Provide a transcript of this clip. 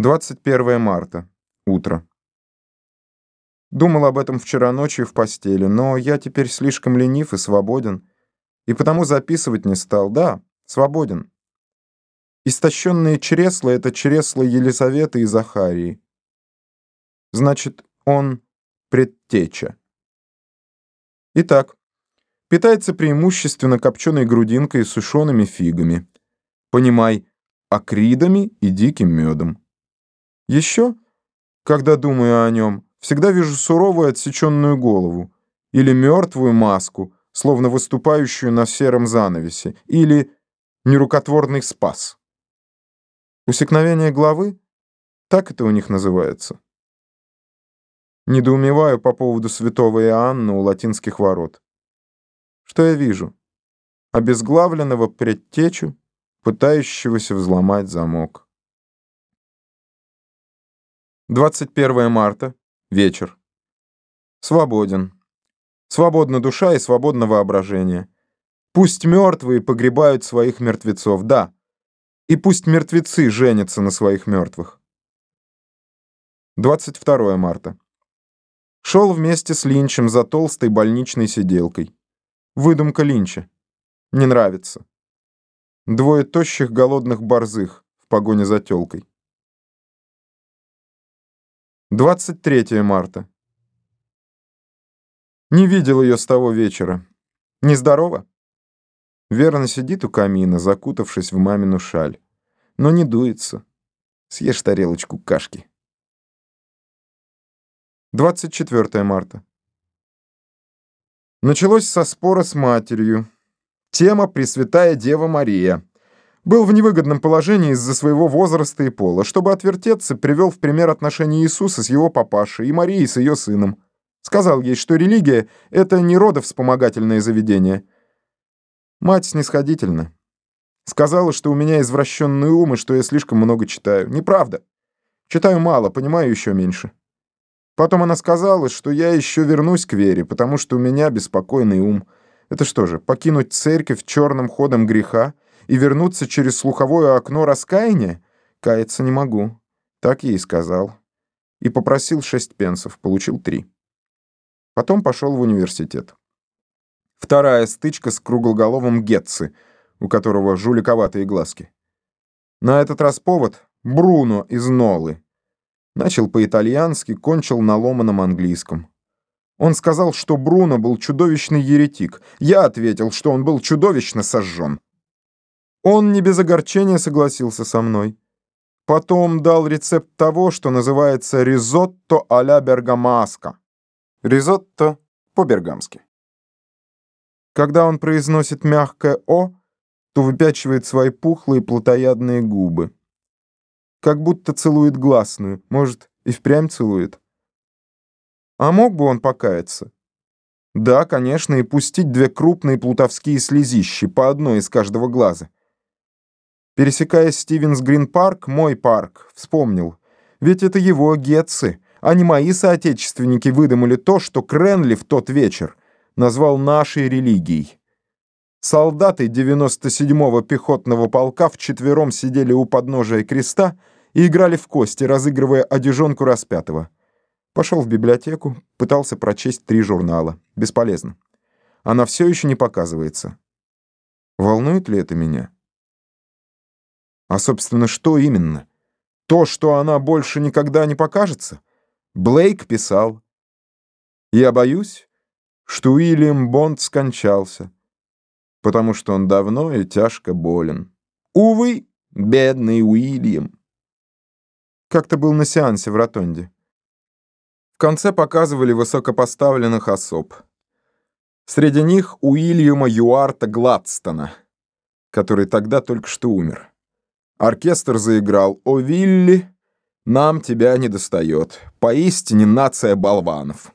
21 марта. Утро. Думал об этом вчера ночью в постели, но я теперь слишком ленив и свободен, и потому записывать не стал. Да, свободен. Истощенные чресла — это чресла Елизаветы и Захарии. Значит, он предтеча. Итак, питается преимущественно копченой грудинкой и сушеными фигами. Понимай, акридами и диким медом. Еще, когда думаю о нем, всегда вижу суровую отсеченную голову или мертвую маску, словно выступающую на сером занавесе, или нерукотворный спас. Усекновение главы? Так это у них называется. Недоумеваю по поводу святого Иоанна у латинских ворот. Что я вижу? Обезглавленного предтечу, пытающегося взломать замок. 21 марта. Вечер. Свободен. Свободна душа и свободно воображение. Пусть мертвые погребают своих мертвецов, да. И пусть мертвецы женятся на своих мертвых. 22 марта. Шел вместе с Линчем за толстой больничной сиделкой. Выдумка Линча. Не нравится. Двое тощих голодных борзых в погоне за тёлкой. 23 марта. Не видел ее с того вечера. Нездорова? Верно сидит у камина, закутавшись в мамину шаль. Но не дуется. Съешь тарелочку кашки. 24 марта. Началось со спора с матерью. Тема «Пресвятая Дева Мария» был в невыгодном положении из-за своего возраста и пола. Чтобы отвертеться, привел в пример отношения Иисуса с его папашей и Марии с ее сыном. Сказал ей, что религия — это не родовспомогательное заведение. Мать снисходительна. Сказала, что у меня извращенный ум и что я слишком много читаю. Неправда. Читаю мало, понимаю еще меньше. Потом она сказала, что я еще вернусь к вере, потому что у меня беспокойный ум. Это что же, покинуть церковь черным ходом греха — и вернуться через слуховое окно раскаяния? Каяться не могу. Так и сказал. И попросил шесть пенсов, получил три. Потом пошел в университет. Вторая стычка с круглоголовым Гетци, у которого жуликоватые глазки. На этот раз повод — Бруно из Нолы. Начал по-итальянски, кончил на ломаном английском. Он сказал, что Бруно был чудовищный еретик. Я ответил, что он был чудовищно сожжен. Он не без огорчения согласился со мной. Потом дал рецепт того, что называется ризотто а-ля бергамаска. Ризотто по-бергамски. Когда он произносит мягкое «о», то выпячивает свои пухлые плотоядные губы. Как будто целует гласную, может, и впрямь целует. А мог бы он покаяться? Да, конечно, и пустить две крупные плутовские слезищи, по одной из каждого глаза. Пересекая Стивенс Грин Парк, мой парк, вспомнил. Ведь это его Гетцы, а не мои соотечественники выдумали то, что Кренли в тот вечер назвал нашей религией. Солдаты 97-го пехотного полка вчетвером сидели у подножия креста и играли в кости, разыгрывая одежонку распятого. Пошел в библиотеку, пытался прочесть три журнала. Бесполезно. Она все еще не показывается. Волнует ли это меня? А, собственно, что именно? То, что она больше никогда не покажется? Блейк писал. Я боюсь, что Уильям Бонд скончался, потому что он давно и тяжко болен. Увы, бедный Уильям. Как-то был на сеансе в Ротонде. В конце показывали высокопоставленных особ. Среди них Уильяма Юарта Гладстона, который тогда только что умер. Оркестр заиграл «О, Вилли, нам тебя не достает. Поистине нация болванов».